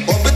it.